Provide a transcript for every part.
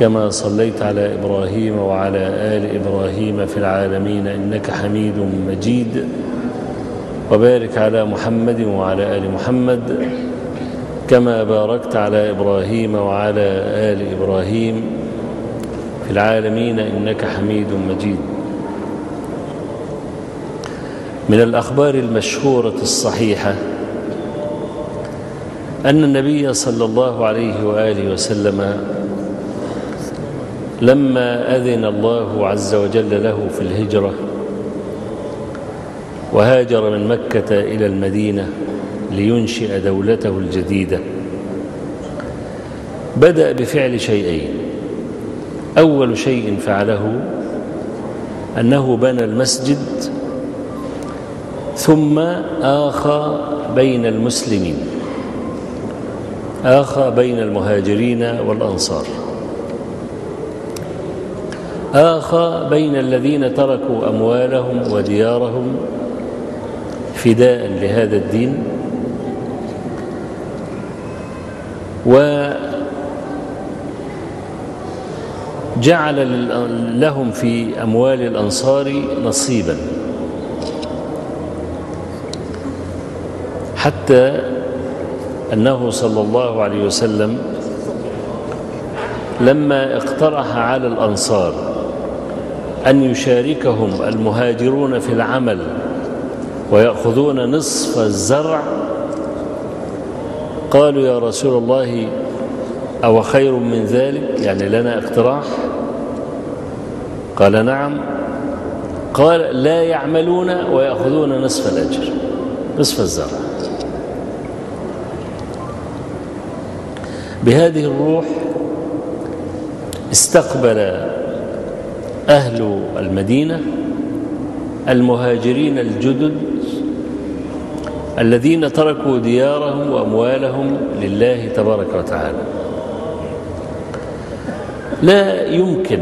كما صليت على إبراهيم وعلى آل إبراهيم في العالمين إنك حميد مجيد. وبارك على محمد وعلى آل محمد كما باركت على إبراهيم وعلى آل إبراهيم في العالمين إنك حميد مجيد. من الأخبار المشهورة الصحيحة أن النبي صلى الله عليه وآله وسلم لما أذن الله عز وجل له في الهجرة وهاجر من مكة إلى المدينة لينشئ دولته الجديدة بدأ بفعل شيئين. أول شيء فعله أنه بنى المسجد ثم آخى بين المسلمين آخى بين المهاجرين والأنصار. آخى بين الذين تركوا أموالهم وديارهم فداء لهذا الدين. وجعل لهم في أموال الأنصار نصيبا. حتى أنه صلى الله عليه وسلم لما اقترح على الأنصار أن يشاركهم المهاجرون في العمل ويأخذون نصف الزرع. قالوا يا رسول الله أو خير من ذلك؟ يعني لنا اقتراح؟ قال نعم. قال لا يعملون ويأخذون نصف الأجر نصف الزرع. بهذه الروح استقبل أهل المدينة المهاجرين الجدد الذين تركوا ديارهم وأموالهم لله تبارك وتعالى. لا يمكن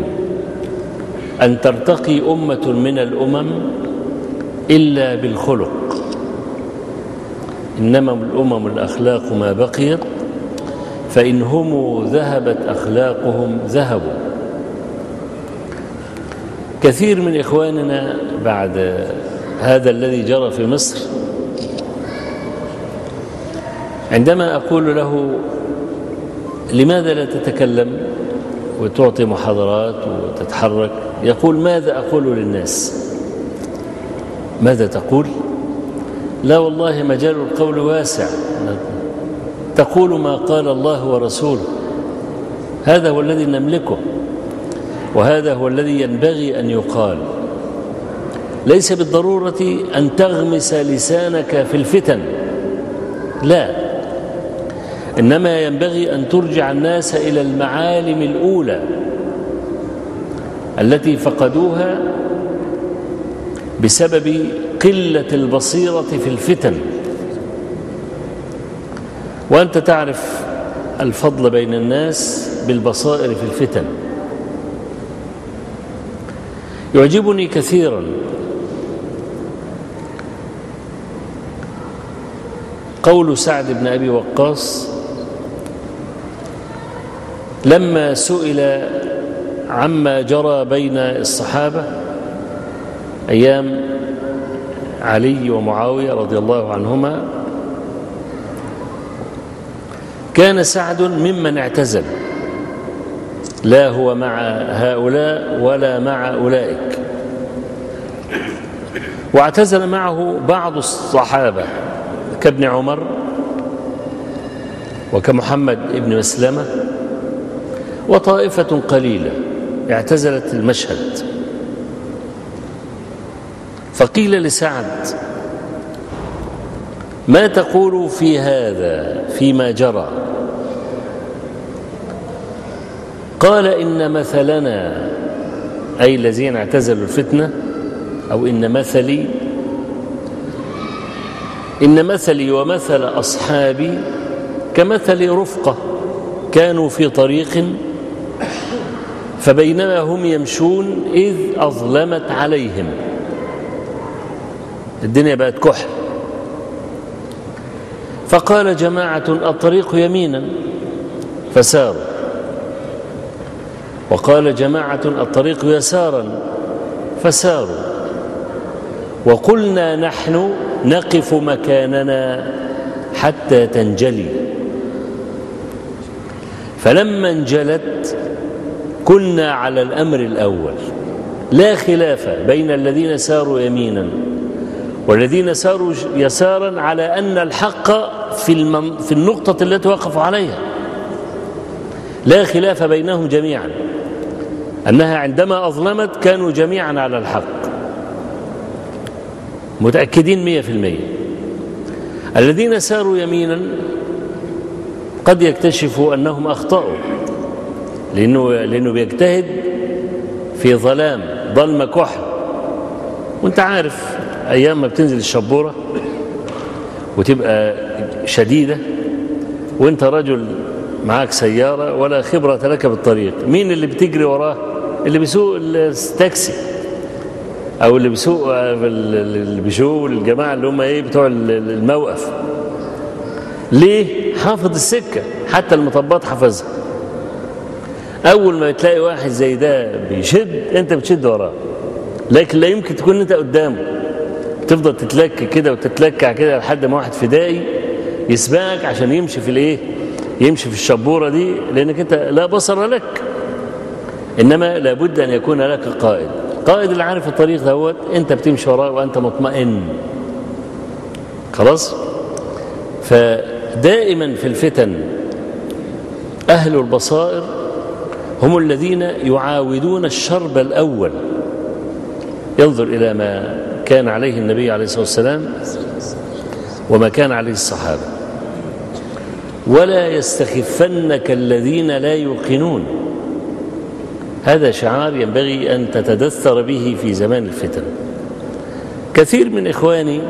أن ترتقي أمة من الأمم إلا بالخلق. إنما الأمم الأخلاق ما بقيت فإن هم ذهبت أخلاقهم ذهبوا. كثير من إخواننا بعد هذا الذي جرى في مصر عندما أقول له لماذا لا تتكلم وتعطي محاضرات وتتحرك يقول ماذا أقول للناس؟ ماذا تقول؟ لا والله مجال القول واسع. تقول ما قال الله ورسوله. هذا هو الذي نملكه. وهذا هو الذي ينبغي أن يقال. ليس بالضرورة أن تغمس لسانك في الفتن. لا. إنما ينبغي أن ترجع الناس إلى المعالم الأولى التي فقدوها بسبب قلة البصيرة في الفتن. وأنت تعرف الفضل بين الناس بالبصائر في الفتن. يعجبني كثيرا. قول سعد بن أبي وقاص لما سئل عما جرى بين الصحابة أيام علي ومعاوية رضي الله عنهما كان سعد ممن اعتزل. لا هو مع هؤلاء ولا مع أولئك. واعتزل معه بعض الصحابة كابن عمر وكمحمد ابن مسلمة وطائفة قليلة اعتزلت المشهد. فقيل لسعد ما تقول في هذا فيما جرى قال إن مثلنا أي الذين اعتزلوا الفتنة أو إن مثلي إن مثلي ومثل أصحابي كمثل رفقة كانوا في طريق فبينما هم يمشون إذ أظلمت عليهم. الدنيا بقت كحل. فقال جماعة الطريق يمينا فساروا. وقال جماعة الطريق يسارا فساروا. وقلنا نحن نقف مكاننا حتى تنجلي. فلما انجلت كنا على الأمر الأول. لا خلاف بين الذين ساروا يمينا والذين ساروا يسارا على أن الحق في. في النقطة التي وقفوا عليها. لا خلاف بينهم جميعا. أنها عندما أظلمت كانوا جميعا على الحق. متأكدين مية في المية. الذين ساروا يمينا قد يكتشفوا أنهم أخطأوا لأنه, لأنه بيجتهد في ظلام ظلم كحل. وأنت عارف أيام ما بتنزل الشبورة وتبقى شديدة وأنت رجل معاك سيارة ولا خبرة لك بالطريق. مين اللي بتجري وراه؟ اللي بيسوق التاكسي. أو اللي بيسوق اللي بيسوق الجماعة اللي هم إيه بتوع الموقف. ليه؟ حافظ السكة. حتى المطبات حافظها. أول ما تلاقي واحد زي ده بيشد أنت بتشد وراه. لكن لا يمكن تكون أنت قدامه. تفضل تتلك كده وتتلكع كده لحد ما واحد فدائي يسبقك عشان يمشي في الإيه؟ يمشي في الشبورة دي لأنك أنت لا بصر لك. إنما لابد أن يكون لك قائد. قائد اللي عارف الطريق دوت أنت بتمشي وراه وأنت مطمئن. خلاص؟ فدائما في الفتن أهل البصائر هم الذين يعاودون الشرب الأول. ينظر إلى ما كان عليه النبي عليه الصلاة والسلام وما كان عليه الصحابة. ولا يستخفنك الذين لا يوقنون. هذا شعار ينبغي أن تتدثر به في زمان الفتن. كثير من إخواني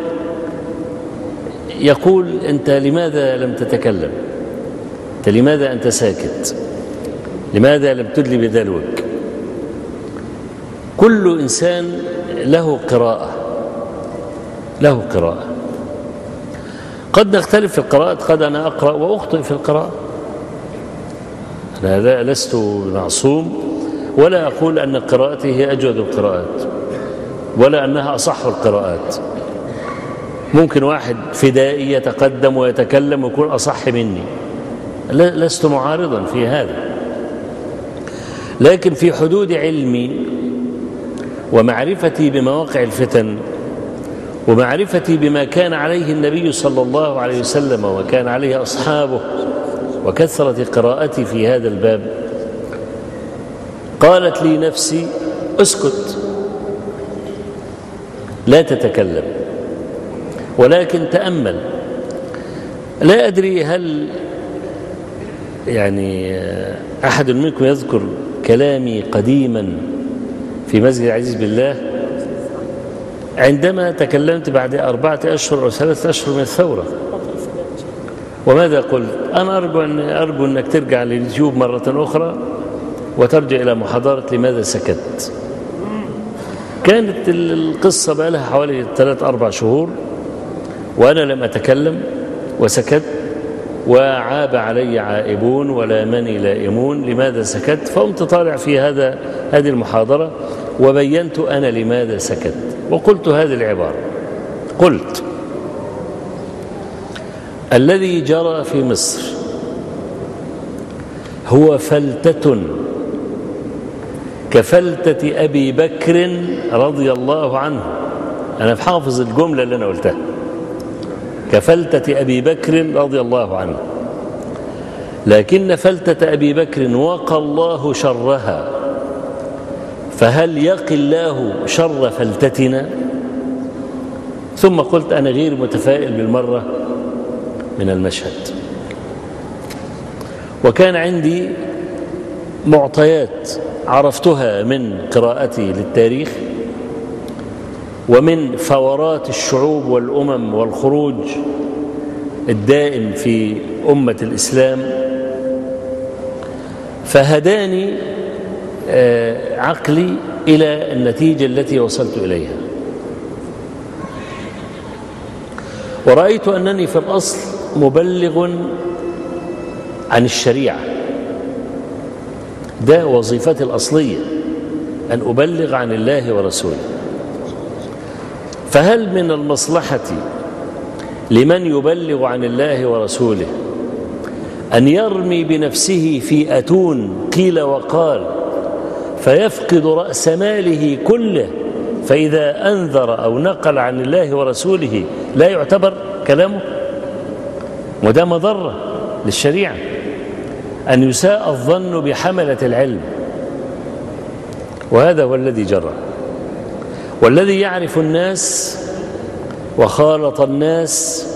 يقول أنت لماذا لم تتكلم؟ أنت لماذا أنت ساكت؟ لماذا لم تدلي بدلوك كل إنسان له قراءة له قراءة. قد نختلف في القراءة. قد أنا أقرأ وأخطئ في القراءة. أنا لست معصوم ولا أقول أن قراءتي هي أجود القراءات ولا أنها أصح القراءات. ممكن واحد فدائي يتقدم ويتكلم ويكون أصح مني. لست معارضا في هذا. لكن في حدود علمي ومعرفتي بمواقع الفتن ومعرفتي بما كان عليه النبي صلى الله عليه وسلم وكان عليه أصحابه وكثرة قراءتي في هذا الباب. قالت لي نفسي اسكت لا تتكلم ولكن تأمل. لا أدري هل يعني أحد منكم يذكر كلامي قديما في مسجد العزيز بالله؟ عندما تكلمت بعد أربعة أشهر أو ثلاثة أشهر من الثورة. وماذا قلت؟ أنا أرجو, أن أرجو أنك ترجع لليوتيوب مرة أخرى وترجع إلى محاضرة لماذا سكت. كانت القصة بقى لها حوالي ثلاث أربع شهور وأنا لم أتكلم وسكت وعاب علي عائبون ولامني لائمون لماذا سكت فقمت طالع في هذا هذه المحاضرة وبينت أنا لماذا سكت. وقلت هذه العبارة. قلت الذي جرى في مصر هو فلتة كفلتة أبي بكر رضي الله عنه. أنا حافظ الجملة اللي أنا قلتها. كفلتة أبي بكر رضي الله عنه. لكن فلتة أبي بكر وقى الله شرها. فهل يقي الله شر فلتتنا؟ ثم قلت أنا غير متفائل بالمرة من المشهد. وكان عندي معطيات عرفتها من قراءتي للتاريخ ومن فورات الشعوب والأمم والخروج الدائم في أمة الإسلام فهداني عقلي إلى النتيجة التي وصلت إليها. ورأيت أنني في الأصل مبلغ عن الشريعة. ده وظيفتي الأصلية أن أبلغ عن الله ورسوله. فهل من المصلحة لمن يبلغ عن الله ورسوله أن يرمي بنفسه في أتون قيل وقال فيفقد رأس ماله كله فإذا أنذر أو نقل عن الله ورسوله لا يعتبر كلامه وده مضرة للشريعة. أن يساء الظن بحملة العلم. وهذا هو الذي جرى. والذي يعرف الناس وخالط الناس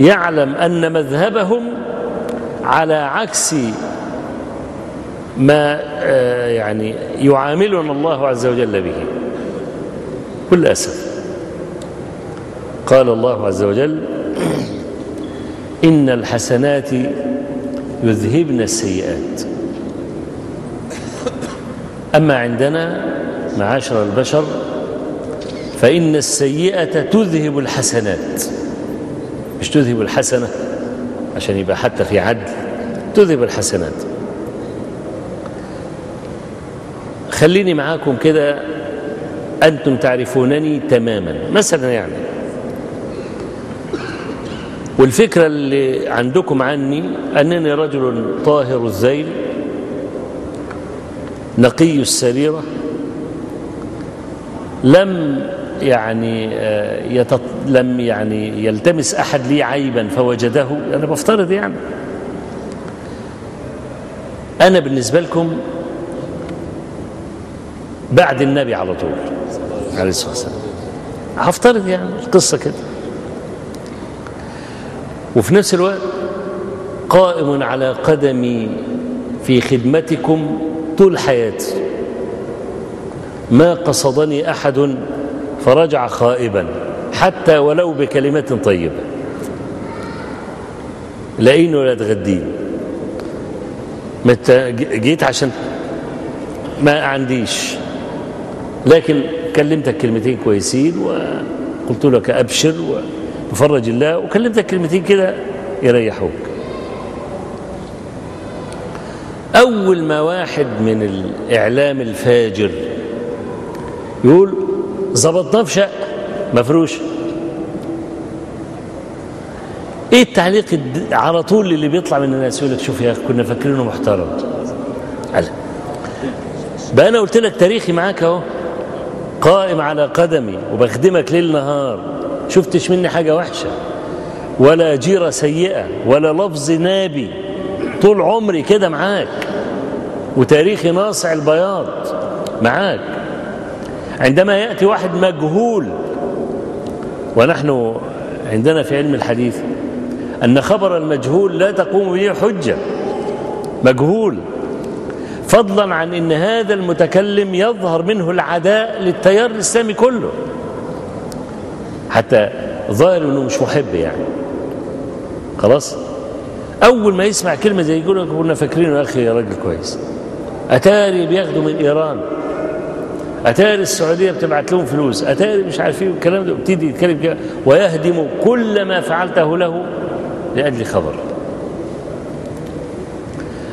يعلم أن مذهبهم على عكس ما يعني يعاملنا الله عز وجل به. كل أسف قال الله عز وجل إن الحسنات يذهبن السيئات. أما عندنا معاشر البشر فإن السيئة تذهب الحسنات. مش تذهب الحسنة عشان يبقى حتى في عدل تذهب الحسنات. خليني معاكم كده أنتم تعرفونني تماما. مثلا يعني والفكرة اللي عندكم عني أنني رجل طاهر الذيل نقي السريرة لم يعني يتط... لم يعني يلتمس أحد لي عيبا فوجده. أنا بفترض يعني. أنا بالنسبة لكم بعد النبي على طول. عليه الصلاة والسلام. هفترض يعني القصة كده. وفي نفس الوقت قائم على قدمي في خدمتكم طول حياتي. ما قصدني أحد فرجع خائبا حتى ولو بكلمة طيبة. لاقين ولا تغدين جيت عشان ما عنديش. لكن كلمتك كلمتين كويسين وقلت لك أبشر وفرج الله وكلمتك كلمتين كده يريحوك. أول ما واحد من الإعلام الفاجر يقول ظبطناه في شقة مفروش. إيه التعليق على طول اللي بيطلع من الناس يقول لك شوف يا أخي كنا فاكرينه محترم. بقى أنا قلت لك تاريخي معاك أهو. قائم على قدمي وبخدمك ليل نهار شفتش مني حاجة وحشة؟ ولا جيرة سيئة ولا لفظ نابي. طول عمري كده معاك. وتاريخي ناصع البياض معاك. عندما يأتي واحد مجهول ونحن عندنا في علم الحديث أن خبر المجهول لا تقوم به حجة. مجهول. فضلا عن أن هذا المتكلم يظهر منه العداء للتيار الإسلامي كله. حتى ظاهر أنه مش محب يعني. خلاص؟ أول ما يسمع كلمة زي يقول لك كنا فاكرينه. يا يا راجل كويس. أتاري بياخدوا من إيران. أتاري السعودية بتبعت لهم فلوس. أتاري مش عارف إيه والكلام ده. وابتدي يتكلم كده. ويهدم كل ما فعلته له لأجل خبر.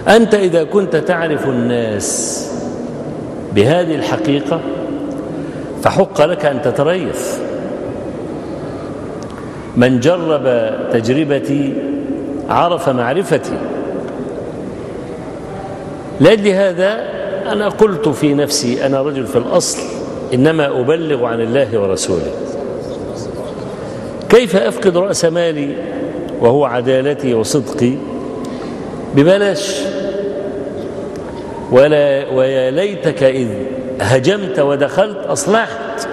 أنت إذا كنت تعرف الناس بهذه الحقيقة فحق لك أن تتريث. من جرب تجربتي عرف معرفتي. لأجل هذا أنا قلت في نفسي أنا رجل في الأصل إنما أبلغ عن الله ورسوله. كيف أفقد رأس مالي وهو عدالتي وصدقي؟ ببلاش. ولا ويا ليتك إذ هجمت ودخلت أصلحت.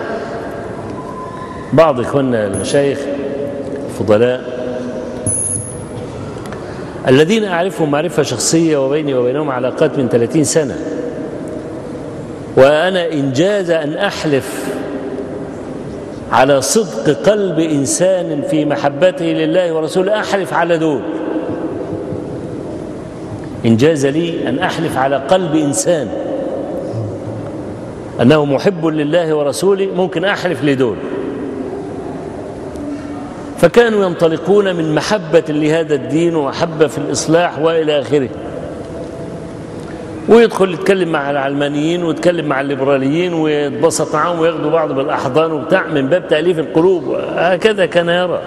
بعض إخواننا المشايخ الفضلاء الذين أعرفهم معرفة شخصية وبيني وبينهم علاقات من 30 سنة وأنا إنجاز أن أحلف على صدق قلب إنسان في محبته لله ورسوله أحلف على دول. إنجاز لي أن أحلف على قلب إنسان أنه محب لله ورسوله ممكن أحلف لدول. فكانوا ينطلقون من محبة لهذا الدين ومحبة في الإصلاح وإلى آخره. ويدخل يتكلم مع العلمانيين ويتكلم مع الليبراليين ويتبسط معاهم وياخدوا بعض بالأحضان وبتاع من باب تأليف القلوب. هكذا كان يرى.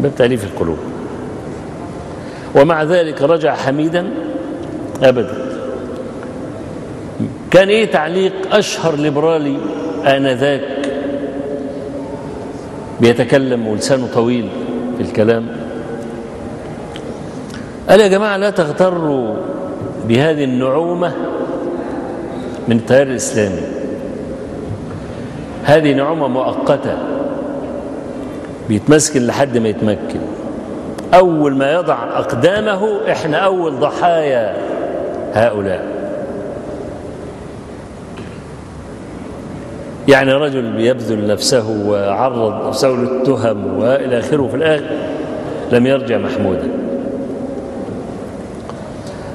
باب تأليف القلوب. ومع ذلك رجع حميدا أبدا. كان إيه تعليق أشهر ليبرالي آنذاك؟ بيتكلم ولسانه طويل في الكلام. قال يا جماعة لا تغتروا بهذه النعومة من التيار الإسلامي. هذه نعومة مؤقتة بيتمسكن لحد ما يتمكن. أول ما يضع أقدامه إحنا أول ضحايا هؤلاء. يعني رجل بيبذل نفسه وعرض نفسه للتهم وإلى آخره في الآخر لم يرجع محمودا.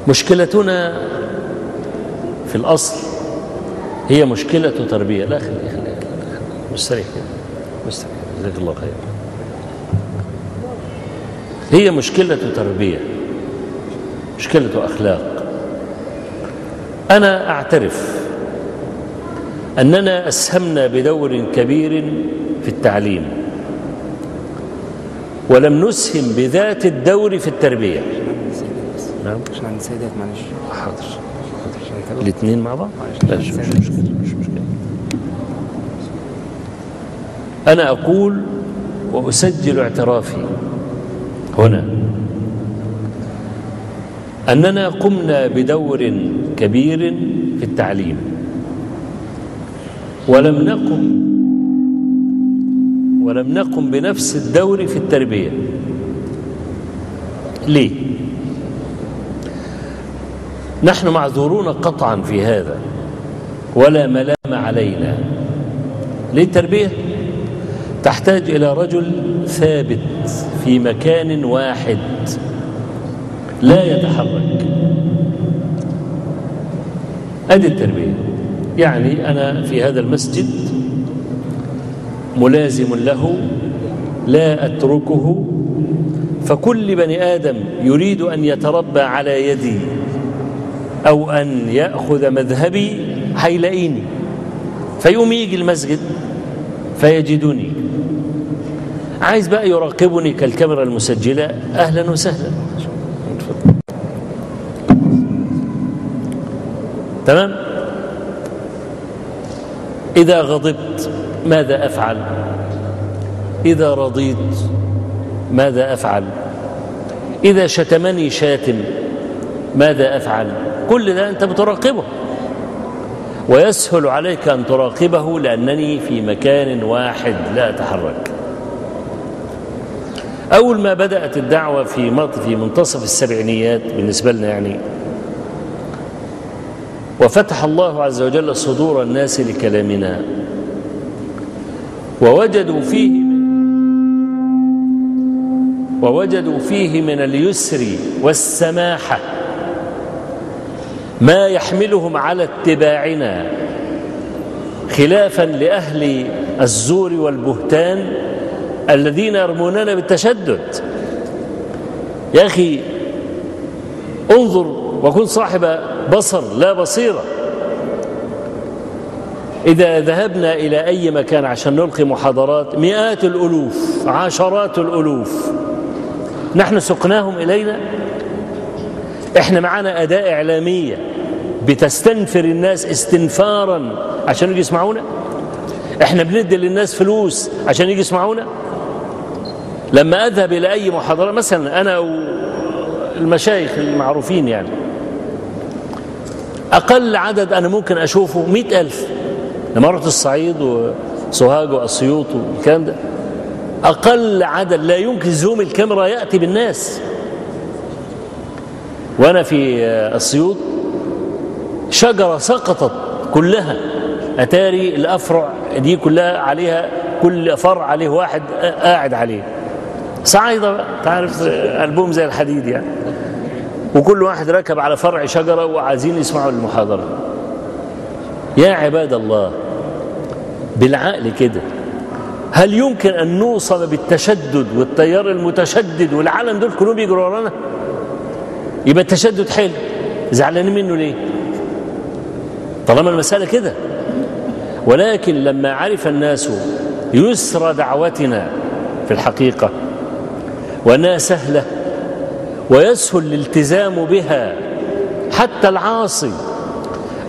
مشكلتنا في الأصل هي مشكلة تربية. لا خلي خلي مستريح. كده مستريح. جزاك الله خير. هي مشكلة تربية مشكلة أخلاق. أنا أعترف أننا أسهمنا بدور كبير في التعليم ولم نسهم بذات الدور في التربية. نعم. عشان سيدات معلش. حاضر. الاثنين مع بعض؟ لا مش مشكلة مش مشكلة. أنا أقول وأسجل اعترافي هنا أننا قمنا بدور كبير في التعليم ولم نقم ولم نقم بنفس الدور في التربية ليه؟ نحن معذورون قطعا في هذا ولا ملام علينا ليه التربية؟ تحتاج إلى رجل ثابت في مكان واحد لا يتحرك. هذه التربية. يعني أنا في هذا المسجد ملازم له لا أتركه فكل بني آدم يريد أن يتربى على يدي أو أن يأخذ مذهبي هيلاقيني فيقوم يجي المسجد فيجدني. عايز بقى يراقبني كالكاميرا المسجلة؟ أهلا وسهلا. تمام؟ إذا غضبت ماذا أفعل؟ إذا رضيت ماذا أفعل؟ إذا شتمني شاتم ماذا أفعل؟ كل ده أنت بتراقبه. ويسهل عليك أن تراقبه لأنني في مكان واحد لا أتحرك. أول ما بدأت الدعوة في في منتصف السبعينيات بالنسبة لنا يعني وفتح الله عز وجل صدور الناس لكلامنا ووجدوا فيه ووجدوا فيه من اليسر والسماحة ما يحملهم على اتباعنا خلافا لأهل الزور والبهتان الذين يرموننا بالتشدد. يا أخي انظر وكن صاحب بصر لا بصيرة. إذا ذهبنا إلى أي مكان عشان نلقي محاضرات مئات الألوف عشرات الألوف. نحن سقناهم إلينا؟ إحنا معنا أداة إعلامية بتستنفر الناس استنفارا عشان يجي يسمعونا؟ إحنا بندي للناس فلوس عشان يجي يسمعونا؟ لما أذهب إلى أي محاضرة مثلا أنا والمشايخ المعروفين يعني أقل عدد أنا ممكن أشوفه مئة ألف. لما رحت الصعيد وسوهاج وأسيوط والكلام ده أقل عدد لا يمكن زوم الكاميرا يأتي بالناس. وأنا في أسيوط شجرة سقطت كلها. أتاري الأفرع دي كلها عليها كل فرع عليه واحد قاعد عليه. صعيدة بقى تعرف ألبوم زي الحديد يعني. وكل واحد ركب على فرع شجرة وعايزين يسمعوا المحاضرة. يا عباد الله بالعقل كده هل يمكن أن نوصل بالتشدد والتيار المتشدد والعالم دول كلهم يجروا ورانا؟ يبقى التشدد حلو. زعلانين منه ليه؟ طالما المسألة كده. ولكن لما عرف الناس يسر دعوتنا في الحقيقة وأنها سهلة ويسهل الالتزام بها حتى العاصي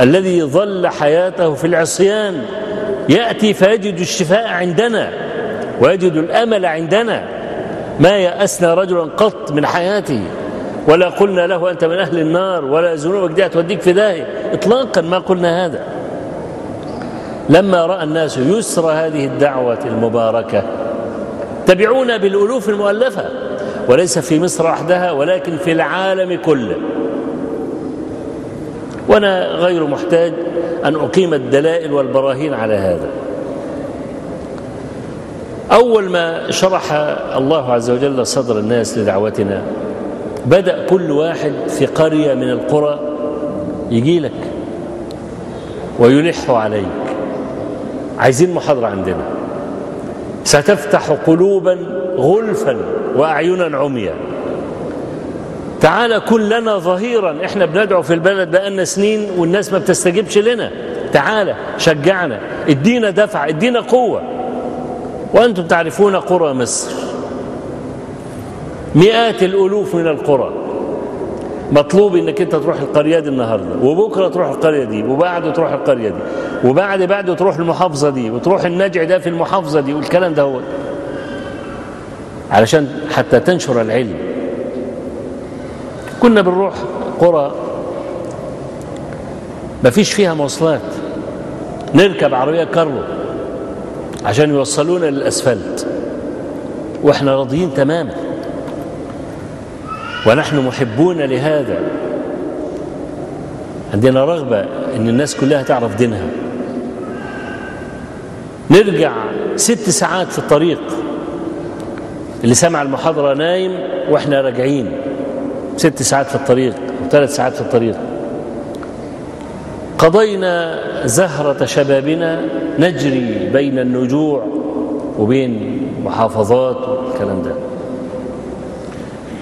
الذي ظل حياته في العصيان يأتي فيجد الشفاء عندنا ويجد الأمل عندنا ما يأسنا رجلا قط من حياته ولا قلنا له أنت من أهل النار ولا ذنوبك دي هتوديك في داهية إطلاقا ما قلنا هذا لما رأى الناس يسر هذه الدعوة المباركة تبعونا بالألوف المؤلفة وليس في مصر وحدها ولكن في العالم كله. وأنا غير محتاج أن أقيم الدلائل والبراهين على هذا. أول ما شرح الله عز وجل صدر الناس لدعوتنا بدأ كل واحد في قرية من القرى يجي لك ويلح عليك. عايزين محاضرة عندنا. ستفتح قلوبا غلفا. وأعينا عميا تعالى كن لنا ظهيرا. إحنا بندعو في البلد بقالنا سنين والناس ما بتستجيبش لنا. تعالى شجعنا. ادينا دفع ادينا قوة. وأنتم تعرفون قرى مصر. مئات الألوف من القرى. مطلوب إنك أنت تروح القرية دي النهارده. وبكرة تروح القرية دي وبعده تروح القرية دي. وبعد بعده تروح المحافظة دي وتروح النجع ده في المحافظة دي والكلام ده هو. علشان حتى تنشر العلم. كنا بنروح قرى ما فيش فيها مواصلات. نركب عربية كارلو عشان يوصلونا للأسفلت. وإحنا راضيين تماما ونحن محبون لهذا. عندنا رغبة أن الناس كلها تعرف دينها. نرجع ست ساعات في الطريق. اللي سمع المحاضرة نايم وإحنا راجعين. ست ساعات في الطريق وثلاث ساعات في الطريق. قضينا زهرة شبابنا نجري بين النجوع وبين محافظات والكلام ده.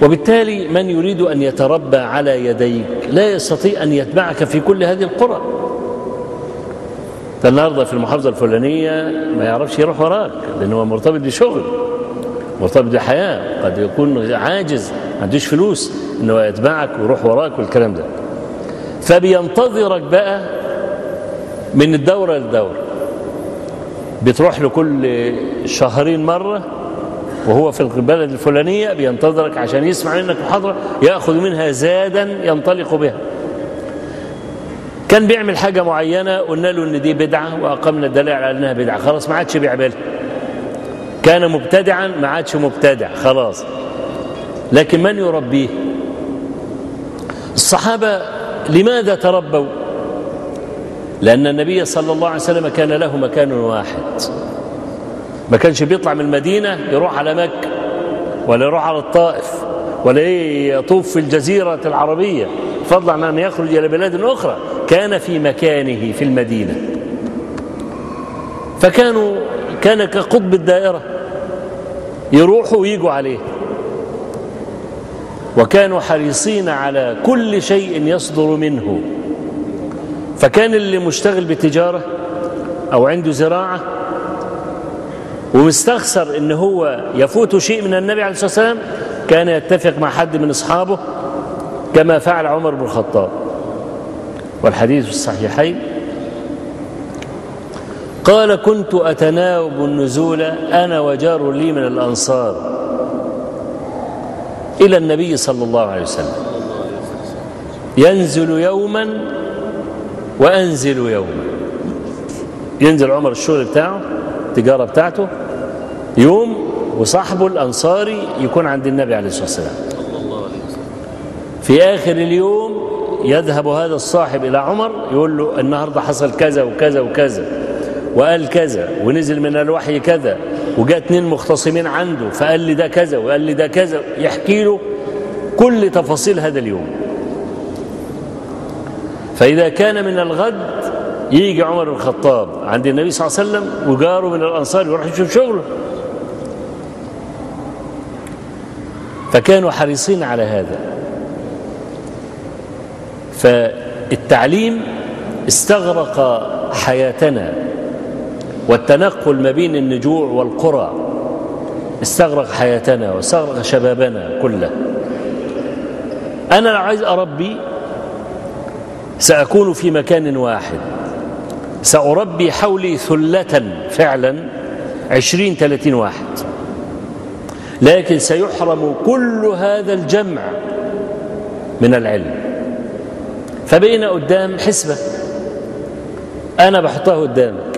وبالتالي من يريد أن يتربى على يديك لا يستطيع أن يتبعك في كل هذه القرى. النهارده في المحافظة الفلانية ما يعرفش يروح وراك لأنه مرتبط بشغل. مرتبط بحياة قد يكون عاجز ما عندوش فلوس أنه يتبعك ويروح وراك والكلام ده. فبينتظرك بقى من الدورة للدورة. بتروح له كل شهرين مرة وهو في البلد الفلانية بينتظرك عشان يسمع منك محاضرة يأخذ منها زادا ينطلق بها. كان بيعمل حاجة معينة قلنا له إن دي بدعة وأقمنا الدليل على أنها بدعة. خلاص ما عادش بيعملها. كان مبتدعا ما عادش مبتدع خلاص. لكن من يربيه؟ الصحابة لماذا تربوا؟ لأن النبي صلى الله عليه وسلم كان له مكان واحد. ما كانش بيطلع من المدينة يروح على مكة ولا يروح على الطائف ولا يطوف في الجزيرة العربية فضلا عن أن يخرج إلى بلاد أخرى. كان في مكانه في المدينة. فكانوا كان كقطب الدائرة. يروحوا ويجوا عليه. وكانوا حريصين على كل شيء يصدر منه. فكان اللي مشتغل بتجارة أو عنده زراعة ومستخسر إن هو يفوت شيء من النبي عليه الصلاة والسلام كان يتفق مع حد من أصحابه كما فعل عمر بن الخطاب. والحديث الصحيحين قال كنت أتناوب النزول أنا وجار لي من الأنصار إلى النبي صلى الله عليه وسلم. ينزل يوما وأنزل يوما. ينزل عمر الشغل بتاعه التجارة بتاعته يوم وصاحبه الأنصاري يكون عند النبي عليه الصلاة والسلام. في آخر اليوم يذهب هذا الصاحب إلى عمر يقول له النهاردة حصل كذا وكذا وكذا. وقال كذا ونزل من الوحي كذا وجاء اتنين مختصمين عنده فقال لي ده كذا وقال لي ده كذا يحكي له كل تفاصيل هذا اليوم. فإذا كان من الغد يجي عمر الخطاب عند النبي صلى الله عليه وسلم وجاره من الأنصار يروح يشوف شغله. فكانوا حريصين على هذا. فالتعليم استغرق حياتنا. والتنقل ما بين النجوع والقرى استغرق حياتنا واستغرق شبابنا كله. أنا لو عايز أربي سأكون في مكان واحد. سأربي حولي ثلة فعلا عشرين ثلاثين واحد. لكن سيحرم كل هذا الجمع من العلم. فبقينا قدام حسبة. أنا بحطها قدامك.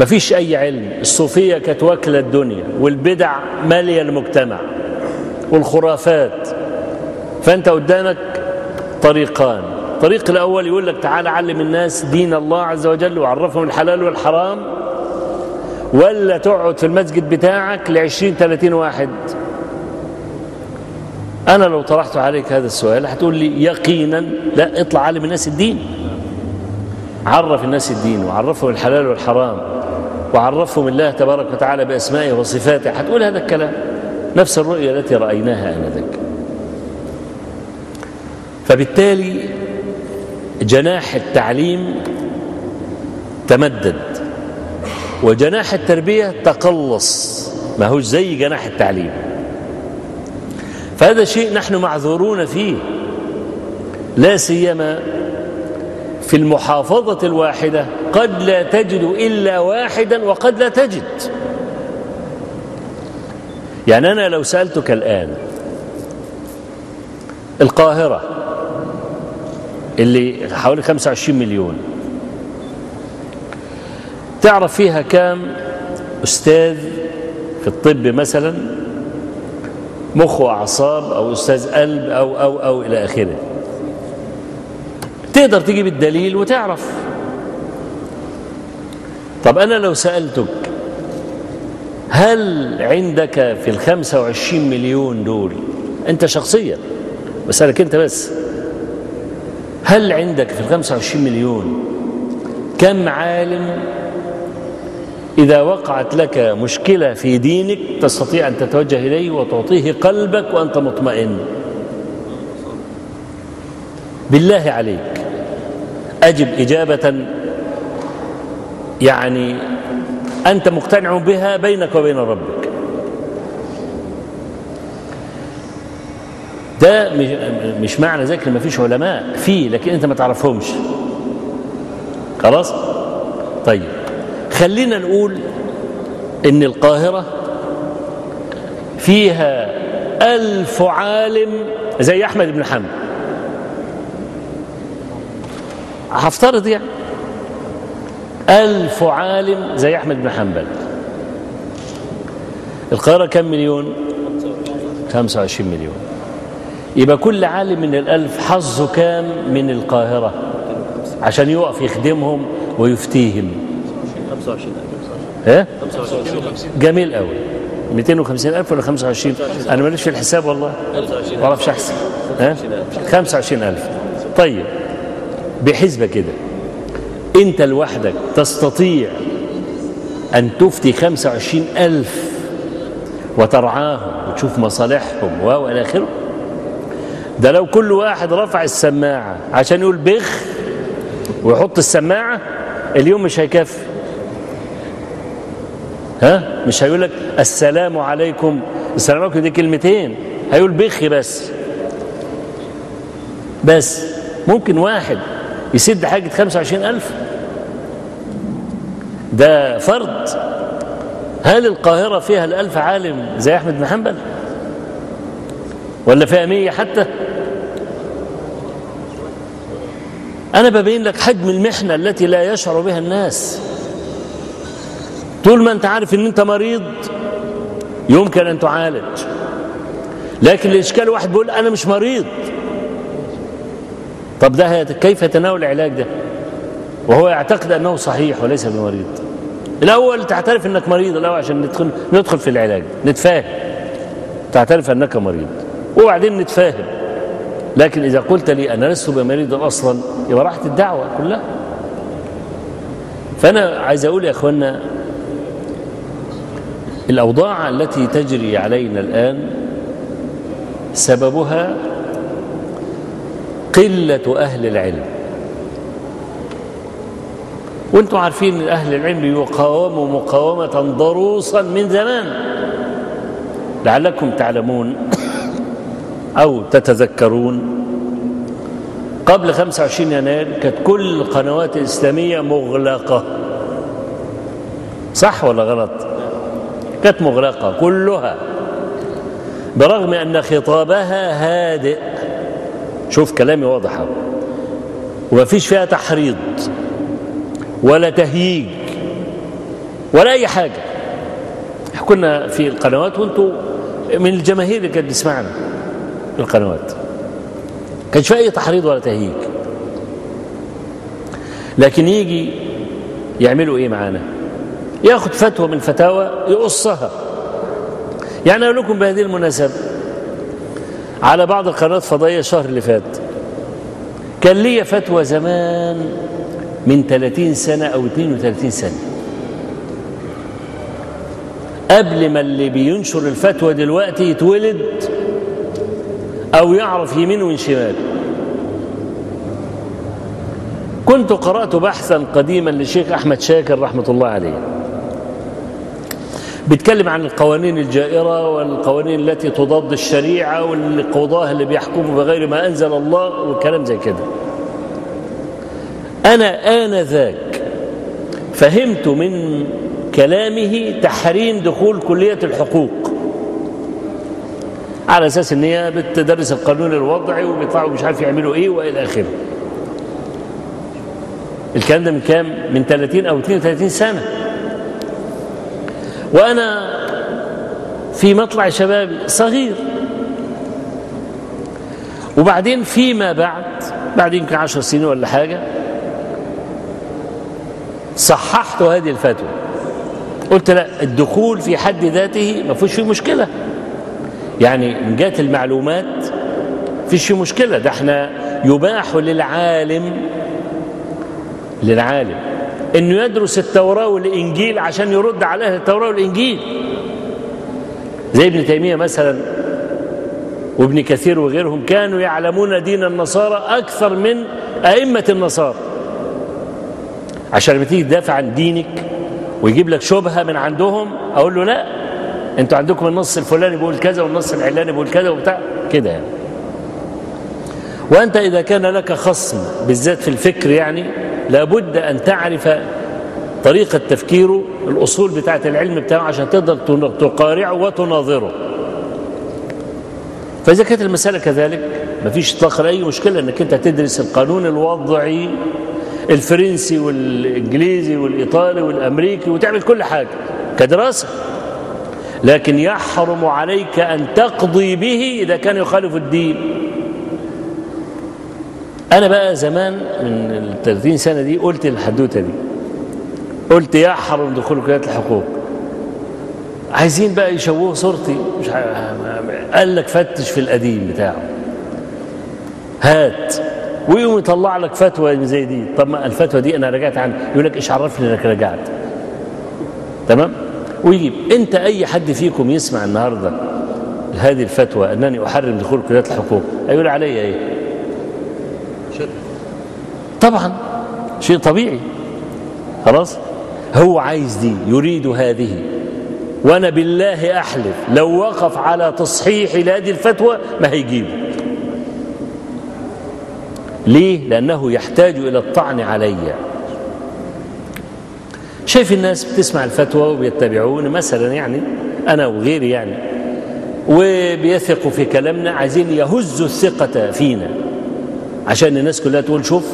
مفيش أي علم. الصوفية كانت واكلة الدنيا والبدع مالية المجتمع والخرافات. فأنت قدامك طريقان. الطريق الأول يقول لك تعال علم الناس دين الله عز وجل وعرفهم الحلال والحرام ولا تقعد في المسجد بتاعك لعشرين ثلاثين واحد. أنا لو طرحت عليك هذا السؤال هتقول لي يقينا لا اطلع علم الناس الدين. عرف الناس الدين وعرفهم الحلال والحرام. وعرفهم الله تبارك وتعالى بأسمائه وصفاته. هتقول هذا الكلام. نفس الرؤية التي رأيناها آنذاك. فبالتالي جناح التعليم تمدد وجناح التربية تقلص. ما هوش زي جناح التعليم. فهذا شيء نحن معذورون فيه. لا سيما في المحافظة الواحدة قد لا تجد إلا واحدا وقد لا تجد. يعني أنا لو سألتك الآن القاهرة اللي حوالي 25 مليون تعرف فيها كام أستاذ في الطب مثلا؟ مخ وأعصاب أو أستاذ قلب أو أو أو إلى آخره. تقدر تجيب الدليل وتعرف. طب أنا لو سألتك هل عندك في الخمسة وعشرين مليون دول أنت شخصيا بسألك أنت بس هل عندك في الخمسة وعشرين مليون كم عالم إذا وقعت لك مشكلة في دينك تستطيع أن تتوجه إليه وتعطيه قلبك وأنت مطمئن؟ بالله عليك. أجب إجابة يعني أنت مقتنع بها بينك وبين ربك. ده مش معنى ذلك ما فيش علماء فيه لكن أنت ما تعرفهمش. خلاص؟ طيب خلينا نقول إن القاهرة فيها ألف عالم زي أحمد بن حنبل. هفترض يعني. ألف عالم زي أحمد بن حنبل. القاهرة كم مليون؟ 25 مليون. يبقى كل عالم من الألف حظه كام من القاهرة؟ عشان يقف يخدمهم ويفتيهم. 25 إيه؟ جميل قوي 250 ألف ولا 25 أنا ماليش في الحساب والله. ما أعرفش أحسب. ها 25 ألف. طيب. بحسبة كده. أنت لوحدك تستطيع أن تفتي 25 ألف وترعاهم وتشوف مصالحهم وإلى آخره؟ ده لو كل واحد رفع السماعة عشان يقول بخ ويحط السماعة اليوم مش هيكفي. ها؟ مش هيقول لك السلام عليكم. السلام عليكم دي كلمتين. هيقول بخ بس. بس ممكن واحد يسد حاجة 25 ألف؟ ده فرض. هل القاهرة فيها الألف عالم زي أحمد بن حنبل؟ ولا فيها مية حتى؟ أنا ببين لك حجم المحنة التي لا يشعر بها الناس. طول ما أنت عارف أن أنت مريض يمكن أن تعالج. لكن الإشكال واحد بيقول أنا مش مريض. طب ده كيف يتناول العلاج ده؟ وهو يعتقد أنه صحيح وليس بمريض. الأول تعترف أنك مريض الأول عشان ندخل, ندخل في العلاج نتفاهم. تعترف أنك مريض وبعدين نتفاهم. لكن إذا قلت لي أنا لست بمريض أصلا يبقى راحت الدعوة كلها. فأنا عايز أقول يا أخوانا الأوضاع التي تجري علينا الآن سببها قلة أهل العلم. وأنتم عارفين إن أهل العلم يقاوموا مقاومة ضروسا من زمان. لعلكم تعلمون أو تتذكرون قبل 25 يناير كانت كل القنوات الإسلامية مغلقة. صح ولا غلط؟ كانت مغلقة كلها برغم أن خطابها هادئ. شوف كلامي واضح وما فيش فيها تحريض ولا تهييج ولا أي حاجة. كنا في القنوات وأنتم من الجماهير اللي كانت بتسمعنا القنوات. كانش في أي تحريض ولا تهييج. لكن يجي يعملوا إيه معانا؟ ياخد فتوى من فتاوى يقصها. يعني أقول لكم بهذه المناسبة على بعض القنوات الفضائية الشهر اللي فات. كان لي فتوى زمان من 30 سنة أو 32 سنة. قبل ما اللي بينشر الفتوى دلوقتي يتولد أو يعرف يمين ومن شمال. كنت قرأت بحثا قديما للشيخ أحمد شاكر رحمة الله عليه. بيتكلم عن القوانين الجائرة والقوانين التي تضاد الشريعة والقضاة اللي بيحكموا بغير ما أنزل الله والكلام زي كده. أنا آنذاك فهمت من كلامه تحريم دخول كلية الحقوق على أساس إن هي بتدرس القانون الوضعي وبيطلعوا مش عارف يعملوا إيه وإلى آخره. الكلام ده من كام؟ من 30 أو 32 سنة. وأنا في مطلع شبابي صغير. وبعدين فيما بعد بعد يمكن عشر سنين ولا حاجة صححت هذه الفتوى. قلت لا الدخول في حد ذاته ما فيش فيه مشكلة. يعني من جهة المعلومات فيش فيه مشكلة. ده إحنا يباح للعالم للعالم. إنه يدرس التوراة والإنجيل عشان يرد على أهل التوراة والإنجيل. زي ابن تيمية مثلا وابن كثير وغيرهم كانوا يعلمون دين النصارى أكثر من أئمة النصارى. عشان لما تيجي تدافع عن دينك ويجيب لك شبهة من عندهم أقول له لا أنتوا عندكم النص الفلاني بيقول كذا والنص العلاني بيقول كذا وبتاع. كده يعني. وأنت إذا كان لك خصم بالذات في الفكر يعني لابد أن تعرف طريقة تفكيره الأصول بتاعة العلم بتاعه عشان تقدر تقارعه وتناظره. فإذا كانت المسألة كذلك مفيش إطلاقا أي مشكلة أنك أنت تدرس القانون الوضعي الفرنسي والإنجليزي والإيطالي والأمريكي وتعمل كل حاجة كدراسة. لكن يحرم عليك أن تقضي به إذا كان يخالف الدين. أنا بقى زمان من ال 30 سنة دي قلت الحدوتة دي قلت يحرم دخول كليات الحقوق. عايزين بقى يشوهوا صورتي مش قال لك فتش في القديم بتاعه. هات ويقوم يطلع لك فتوى زي دي. طب ما الفتوى دي أنا رجعت عنها. يقول لك إيش عرفني إنك رجعت. تمام؟ ويجيب أنت أي حد فيكم يسمع النهارده هذه الفتوى أنني أحرم دخول كليات الحقوق؟ هيقول عليا إيه؟ طبعا شيء طبيعي. خلاص؟ هو عايز دي يريد هذه. وأنا بالله أحلف لو وقف على تصحيح لهذه الفتوى ما هيجيبه ليه؟ لأنه يحتاج إلى الطعن علي. شايف الناس بتسمع الفتوى وبيتبعون مثلا يعني أنا وغيري يعني وبيثقوا في كلامنا عايزين يهزوا الثقة فينا. عشان الناس كلها تقول شوف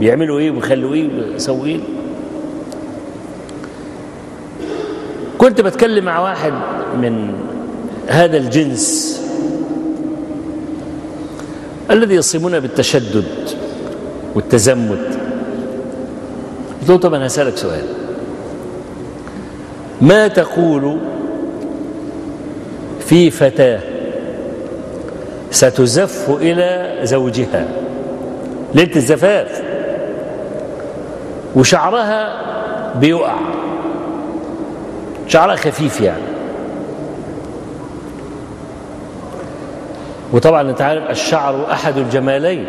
بيعملوا إيه وبيخلوا إيه ويسووا إيه. كنت بتكلم مع واحد من هذا الجنس الذي يصيبون بالتشدد والتزمت. قلت له طب أنا هسألك سؤال. ما تقول في فتاة ستزف إلى زوجها؟ ليلة الزفاف. وشعرها بيقع. شعرها خفيف يعني. وطبعا أنت عارف الشعر أحد الجمالين.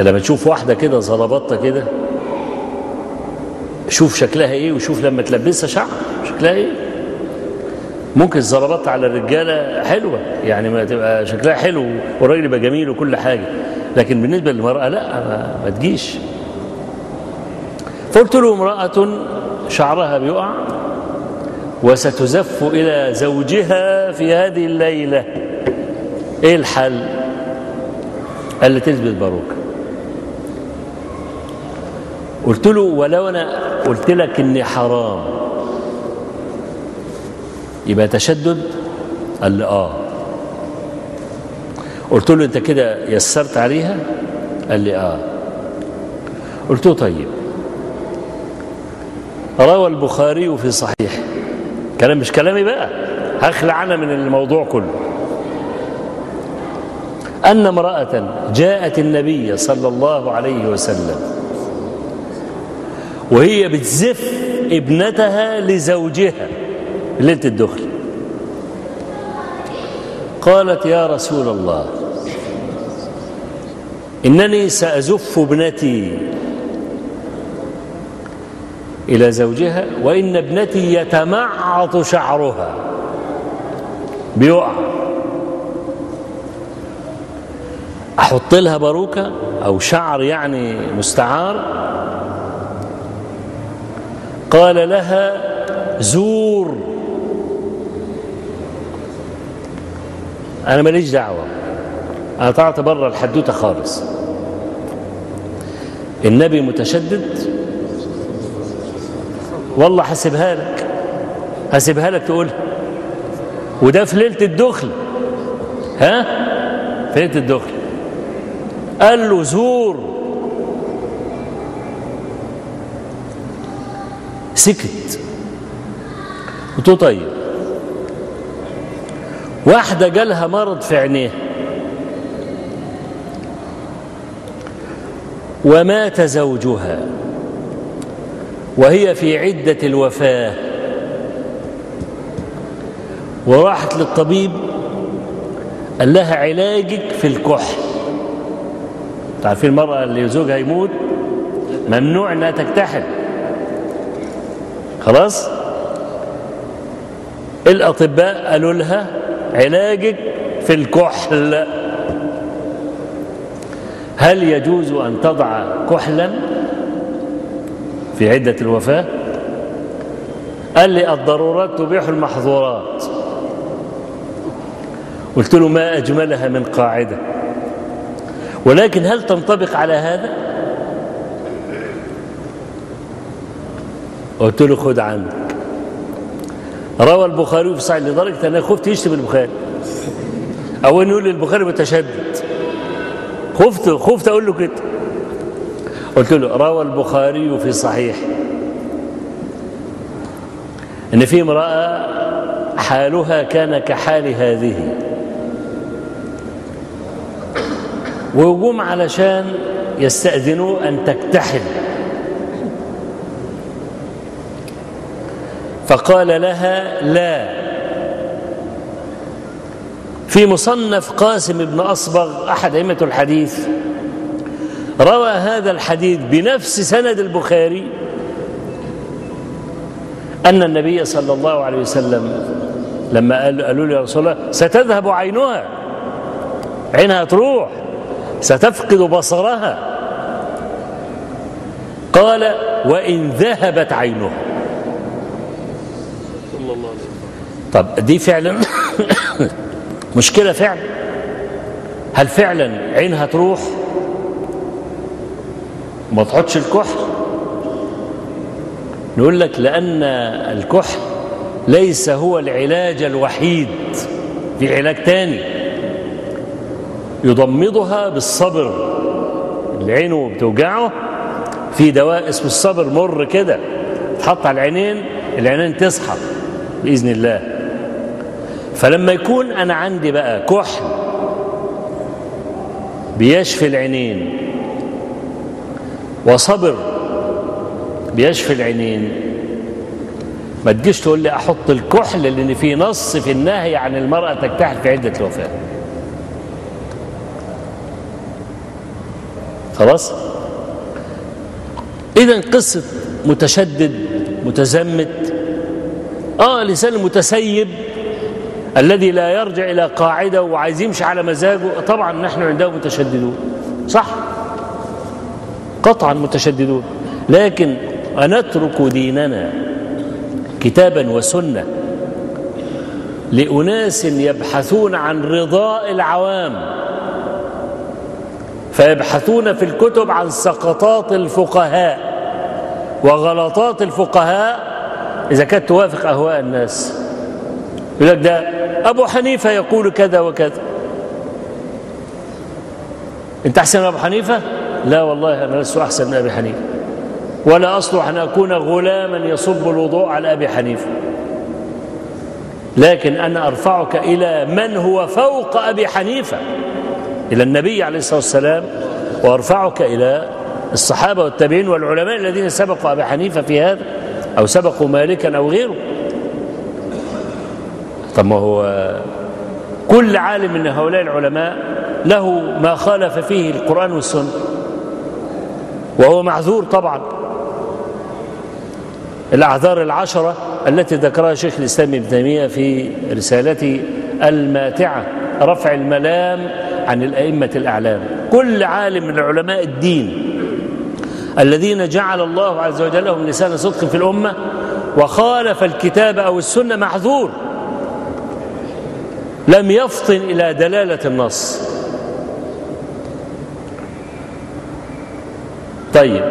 لما تشوف واحدة كده زلبطه كده شوف شكلها إيه وشوف لما تلبسها شعر شكلها إيه. ممكن الزلبطه على الرجالة حلوة يعني ما تبقى شكلها حلو والراجل يبقى جميل وكل حاجة لكن بالنسبة للمرأة لا ما تجيش. فقلت له امرأة شعرها بيقع وستزف إلى زوجها في هذه الليلة. إيه الحل قال لي تثبت باروكة قلت له ولو أنا قلت لك إني حرام يبقى تشدد قال لي آه. قلت له أنت كده يسرت عليها؟ قال لي آه. قلت له طيب. روى البخاري في صحيح. كلام مش كلامي بقى. هخلع أنا من الموضوع كله. أن امرأة جاءت النبي صلى الله عليه وسلم وهي بتزف ابنتها لزوجها ليلة الدخل. قالت يا رسول الله إنني سأزف ابنتي إلى زوجها وإن ابنتي يتمعط شعرها. بيقع. أحط لها باروكة أو شعر يعني مستعار. قال لها زور. أنا ماليش دعوة. أنا طلعت بره الحدوتة خالص. النبي متشدد. والله هسيبها لك. هسيبها لك تقولها وده في ليلة الدخل. ها؟ في ليلة الدخل. قال له زور. سكت. قلت له طيب. واحدة جالها مرض في عينيها. ومات زوجها. وهي في عدة الوفاة. وراحت للطبيب قال لها علاجك في الكحل. تعرفين المرأة اللي زوجها يموت؟ ممنوع إنها تكتحل. خلاص؟ الأطباء قالوا لها علاجك في الكحل. هل يجوز أن تضع كحلا؟ في عدة الوفاة؟ قال لي الضرورات تبيح المحظورات. قلت له ما أجملها من قاعدة. ولكن هل تنطبق على هذا؟ قلت له خد عندك روى البخاري في صحيح لدرجة أنا خفت يشتم البخاري. أو أن يقول البخاري متشدد. خفت خفت أقول له كده. قلت له روى البخاري في صحيح. إن في امرأة حالها كان كحال هذه. ويقوم علشان يستأذنوا أن تكتحل. فقال لها لا. في مصنف قاسم بن أصبغ أحد أئمة الحديث روى هذا الحديث بنفس سند البخاري أن النبي صلى الله عليه وسلم لما قالوا له يا رسول الله ستذهب عينها عينها تروح ستفقد بصرها. قال وإن ذهبت عينها. طب دي فعلا مشكلة فعلا؟ هل فعلا عينها تروح؟ ما تحطش الكحل. نقول لك لأن الكحل ليس هو العلاج الوحيد في علاج تاني. يضمضها بالصبر. اللي عينه بتوجعه. في دواء اسمه الصبر مر كده تحط على العينين العينين تصحى بإذن الله. فلما يكون أنا عندي بقى كحل بيشفي العينين وصبر. بيشفي العينين. ما تجيش تقول لي أحط الكحل لأن في نص في النهي عن المرأة تكتحل في عدة الوفاه خلاص؟ إذا قصة متشدد متزمت آه لسان المتسيب الذي لا يرجع إلى قاعدة وعايز يمشي على مزاجه طبعا نحن عنده متشددون. صح؟ قطعا متشددون. لكن أنترك ديننا كتابا وسنة لأناس يبحثون عن رضاء العوام فيبحثون في الكتب عن سقطات الفقهاء. وغلطات الفقهاء إذا كانت توافق أهواء الناس. يقول لك ده أبو حنيفة يقول كذا وكذا. أنت أحسن أبو حنيفة؟ لا والله أنا لست أحسن من أبي حنيفة. ولا أصلح أن أكون غلاما يصب الوضوء على أبي حنيفة. لكن أنا أرفعك إلى من هو فوق أبي حنيفة. إلى النبي عليه الصلاة والسلام وأرفعك إلى الصحابة والتابعين والعلماء الذين سبقوا أبي حنيفة في هذا أو سبقوا مالكا أو غيره. طب ما هو كل عالم من هؤلاء العلماء له ما خالف فيه القرآن والسنة. وهو معذور طبعا. الأعذار العشرة التي ذكرها شيخ الإسلام ابن تيمية في رسالته الماتعة رفع الملام عن الأئمة الأعلام. كل عالم من علماء الدين الذين جعل الله عز وجل لهم لسان صدق في الأمة وخالف الكتاب أو السنة معذور. لم يفطن إلى دلالة النص. طيب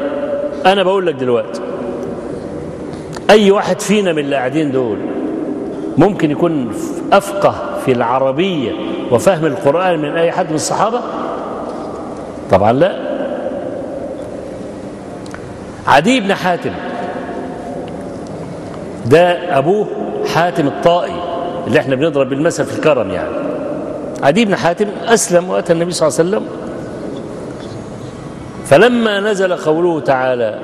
أنا بقول لك دلوقتي أي واحد فينا من اللي قاعدين دول ممكن يكون أفقه في العربية وفهم القرآن من أي حد من الصحابة؟ طبعا لا. عدي بن حاتم ده أبوه حاتم الطائي اللي إحنا بنضرب بالمثل في الكرم يعني. عدي بن حاتم أسلم وأتى النبي صلى الله عليه وسلم فلما نزل قوله تعالى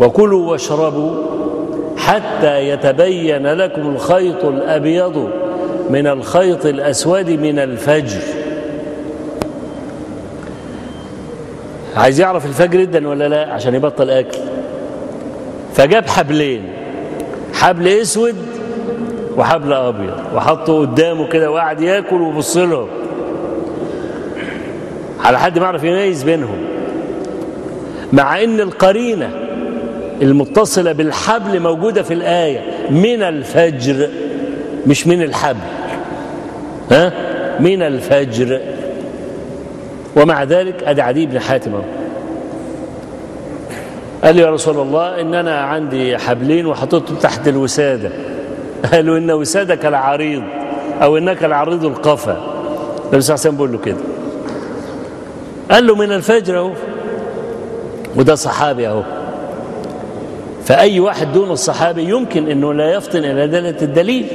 وكلوا واشربوا حتى يتبين لكم الخيط الأبيض من الخيط الأسود من الفجر. عايز يعرف الفجر جدا ولا لا؟ عشان يبطل أكل. فجاب حبلين. حبل أسود وحبل أبيض. وحطه قدامه كده وقعد ياكل ويبص لهم على حد ما يعرف يميز بينهم. مع إن القرينة المتصلة بالحبل موجودة في الآية. من الفجر مش من الحبل. ها؟ من الفجر. ومع ذلك أدي عدي بن حاتم. قال لي يا رسول الله إن أنا عندي حبلين وحطيتهم تحت الوسادة. قالوا إن وسادك العريض أو إنك العريض القفا. النبي صلى الله عليه وسلم بيقول له كده. قال له من الفجر أهو. وده صحابي أهو. فأي واحد دون الصحابي يمكن إنه لا يفطن إلى دلاله الدليل.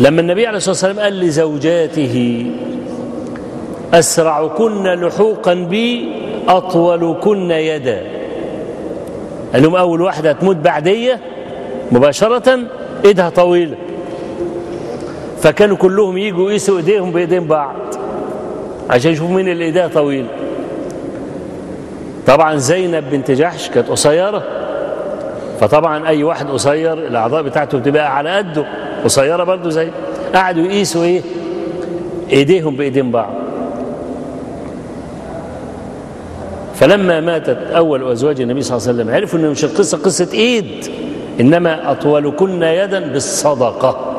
لما النبي عليه الصلاة والسلام قال لزوجاته أسرعكن لحوقا بي أطولكن يدا. قال لهم أول واحدة هتموت بعدية مباشرة إيدها طويلة. فكانوا كلهم يجوا يقيسوا إيديهم بإيدين بعض عشان يشوفوا مين اللي إيديها طويلة. طبعا زينب بنت جحش كانت قصيرة فطبعا أي واحد قصير الأعضاء بتاعته بتبقى على قده قصيرة برضه زي قعدوا يقيسوا إيه؟ إيديهم بإيدين بعض. فلما ماتت أول أزواج النبي صلى الله عليه وسلم عرفوا ان مش القصة قصة إيد إنما أطولكن يدا بالصدقة.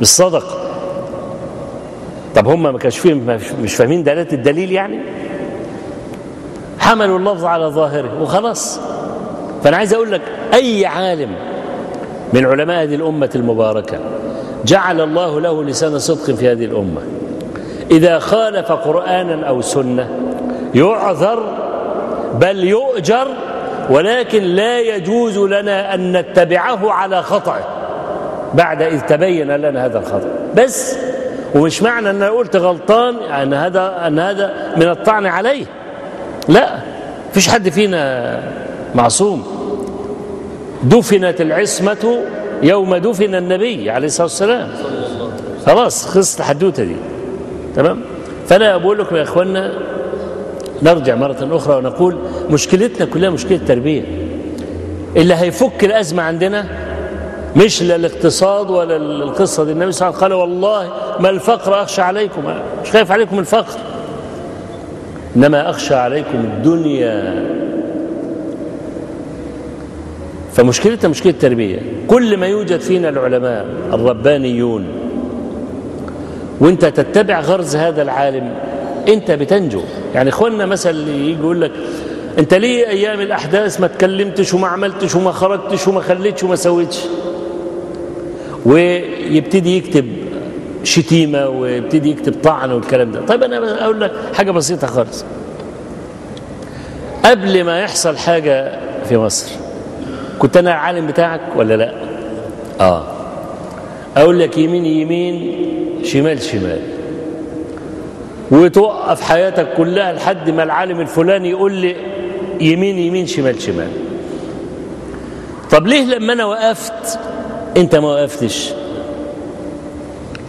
مش صدق طب هم ما كانش فيهم مش فاهمين دلالة الدليل يعني؟ حملوا اللفظ على ظاهره وخلاص. فأنا عايز أقول لك أي عالم من علماء هذه الأمة المباركة جعل الله له لسان صدق في هذه الأمة. إذا خالف قرآنا أو سنة يعذر بل يؤجر ولكن لا يجوز لنا أن نتبعه على خطأه بعد إذ تبين لنا هذا الخطأ. بس ومش معنى أن أنا قلت غلطان أن هذا أن هذا من الطعن عليه. لا فيش حد فينا معصوم. دفنت العصمة يوم دفن النبي عليه الصلاة والسلام. خلاص خلصت الحدوتة دي. تمام؟ فأنا بقول لكم يا إخوانا نرجع مرة أخرى ونقول مشكلتنا كلها مشكلة تربية. اللي هيفك الأزمة عندنا مش لا الاقتصاد ولا القصة دي. النبي صلى الله عليه وسلم قال والله ما الفقر أخشى عليكم. مش خايف عليكم الفقر. إنما أخشى عليكم الدنيا. فمشكلتنا مشكلة تربية كل ما يوجد فينا العلماء الربانيون وأنت تتبع غرز هذا العالم أنت بتنجو. يعني إخواننا مثلا يجي يقول لك أنت ليه أيام الأحداث ما تكلمتش وما عملتش وما خرجتش وما خليتش وما سويتش؟ ويبتدي يكتب شتيمة ويبتدي يكتب طعن والكلام ده. طيب أنا أقول لك حاجة بسيطة خالص. قبل ما يحصل حاجة في مصر كنت أنا العالم بتاعك ولا لأ؟ آه. أقول لك يمين يمين شمال شمال. وتوقف حياتك كلها لحد ما العالم الفلاني يقول لي يمين يمين شمال شمال. طب ليه لما أنا وقفت أنت ما وقفتش؟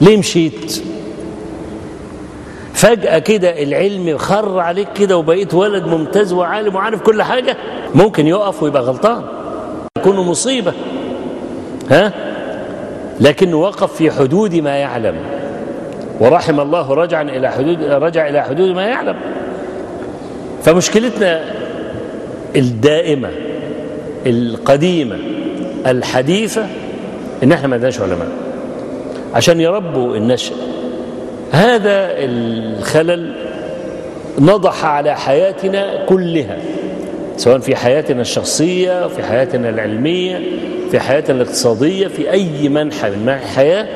ليه مشيت؟ فجأة كده العلم خر عليك كده وبقيت ولد ممتاز وعالم وعارف كل حاجة؟ ممكن يقف ويبقى غلطان. يكون مصيبة. ها؟ لكنه وقف في حدود ما يعلم. ورحم الله رجعا إلى حدود رجع إلى حدود ما يعلم. فمشكلتنا الدائمة القديمة الحديثة إن إحنا ما عندناش علماء. عشان يربوا النشء هذا الخلل نضح على حياتنا كلها سواء في حياتنا الشخصية في حياتنا العلمية في حياتنا الاقتصادية في أي منحى من منحى الحياة.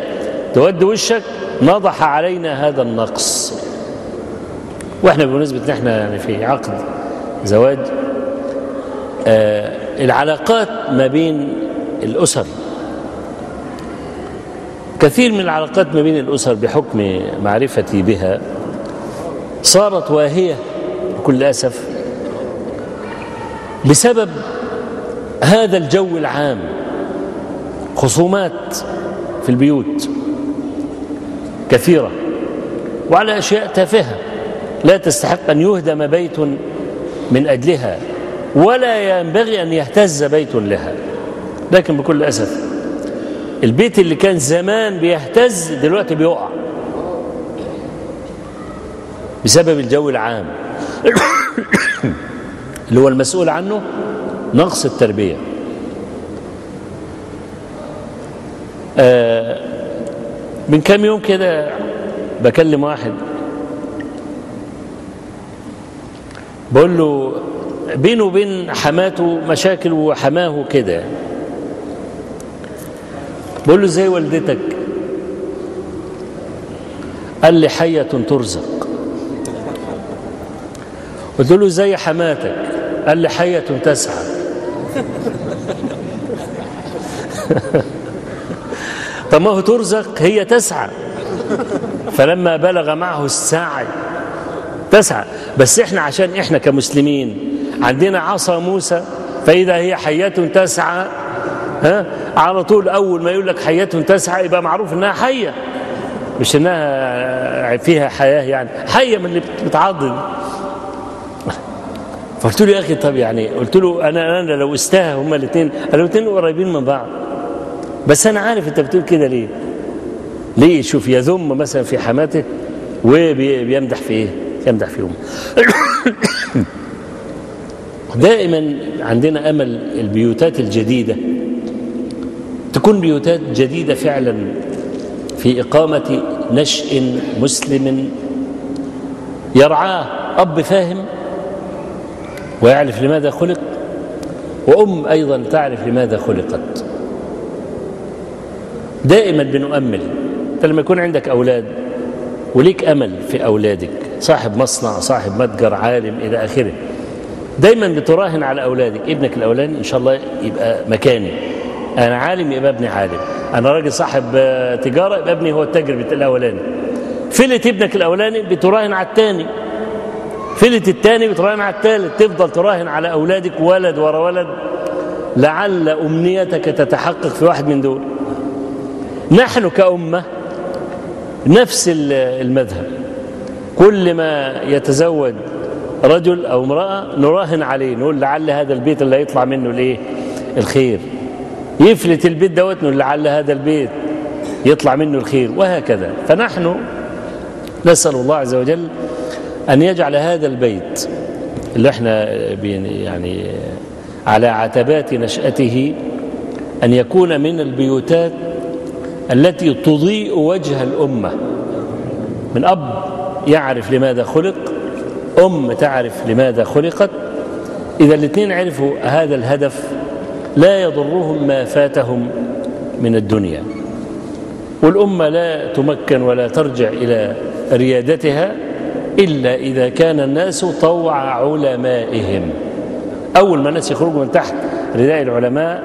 تود وشك نضح علينا هذا النقص. وإحنا بمناسبة نحن يعني في عقد زواج آه العلاقات ما بين الأسر كثير من العلاقات ما بين الأسر بحكم معرفتي بها صارت واهية بكل أسف بسبب هذا الجو العام خصومات في البيوت كثيرة وعلى أشياء تافهة لا تستحق أن يهدم بيت من أجلها ولا ينبغي أن يهتز بيت لها لكن بكل أسف البيت اللي كان زمان بيهتز دلوقتي بيقع. بسبب الجو العام. اللي هو المسؤول عنه نقص التربية. آه من كام يوم كده بكلم واحد. بقول له بينه وبين حماته مشاكل وحماه كده. بقول له زي والدتك؟ قال لي حية ترزق. قلت له زي حماتك؟ قال لي حية تسعى. طب ما هو ترزق؟ هي تسعى. فلما بلغ معه السعي تسعى. بس إحنا عشان إحنا كمسلمين عندنا عصا موسى فإذا هي حية تسعى ها؟ على طول أول ما يقول لك حية تسعى يبقى معروف إنها حية. مش إنها فيها حياة يعني. حية من اللي بتعضل. فقلت له يا أخي طب يعني قلت له أنا أنا لو استاهى هما الاثنين الاثنين قريبين من بعض. بس أنا عارف أنت بتقول كده ليه. ليه؟ شوف يذم مثلا في حماته وبيمدح في إيه؟ يمدح في أمه. دائما عندنا أمل البيوتات الجديدة. تكون بيوتات جديدة فعلا في إقامة نشء مسلم يرعاه أب فاهم ويعرف لماذا خلق وأم أيضا تعرف لماذا خلقت. دائما بنؤمل أنت لما يكون عندك أولاد وليك أمل في أولادك صاحب مصنع صاحب متجر عالم إلى آخره دايما بتراهن على أولادك ابنك الأولاني إن شاء الله يبقى مكاني أنا عالم يبقى ابني عالم. أنا راجل صاحب تجارة يبقى ابني هو التاجر الأولاني. فلت ابنك الأولاني بتراهن على الثاني فلت الثاني بتراهن على الثالث تفضل تراهن على أولادك ولد ورا ولد. لعل أمنيتك تتحقق في واحد من دول. نحن كأمة نفس المذهب. كل ما يتزوج رجل أو امرأة نراهن عليه نقول لعل هذا البيت اللي هيطلع منه الايه الخير. يفلت البيت دوت لعل هذا البيت يطلع منه الخير وهكذا. فنحن نسأل الله عز وجل أن يجعل هذا البيت اللي إحنا يعني على عتبات نشأته أن يكون من البيوتات التي تضيء وجه الأمة. من أب يعرف لماذا خلق أم تعرف لماذا خلقت. إذا الاثنين عرفوا هذا الهدف لا يضرهم ما فاتهم من الدنيا. والأمة لا تمكن ولا ترجع إلى ريادتها إلا إذا كان الناس طوع علمائهم. أول ما الناس يخرجوا من تحت رداء العلماء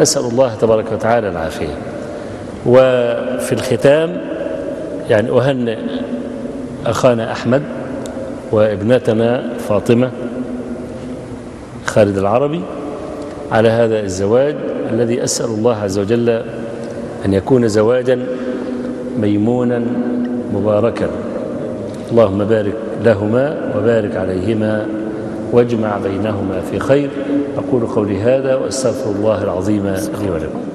نسأل الله تبارك وتعالى العافية. وفي الختام يعني أهنئ أخانا أحمد وابنتنا فاطمة خالد العربي على هذا الزواج الذي أسأل الله عز وجل أن يكون زواجا ميمونا مباركا. اللهم بارك لهما وبارك عليهما واجمع بينهما في خير. أقول قولي هذا وأستغفر الله العظيم لي ولكم.